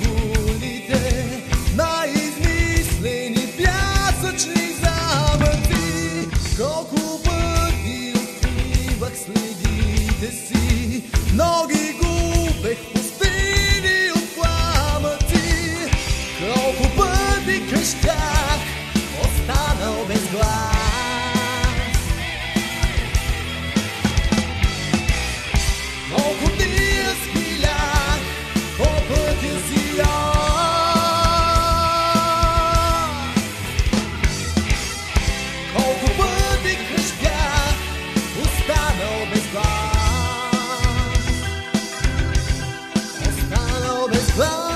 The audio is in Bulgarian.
улите на измислени пясъчни замъци. Колко пъти следите си, ноги губех пустини от. Колко пъти кръщах Oh.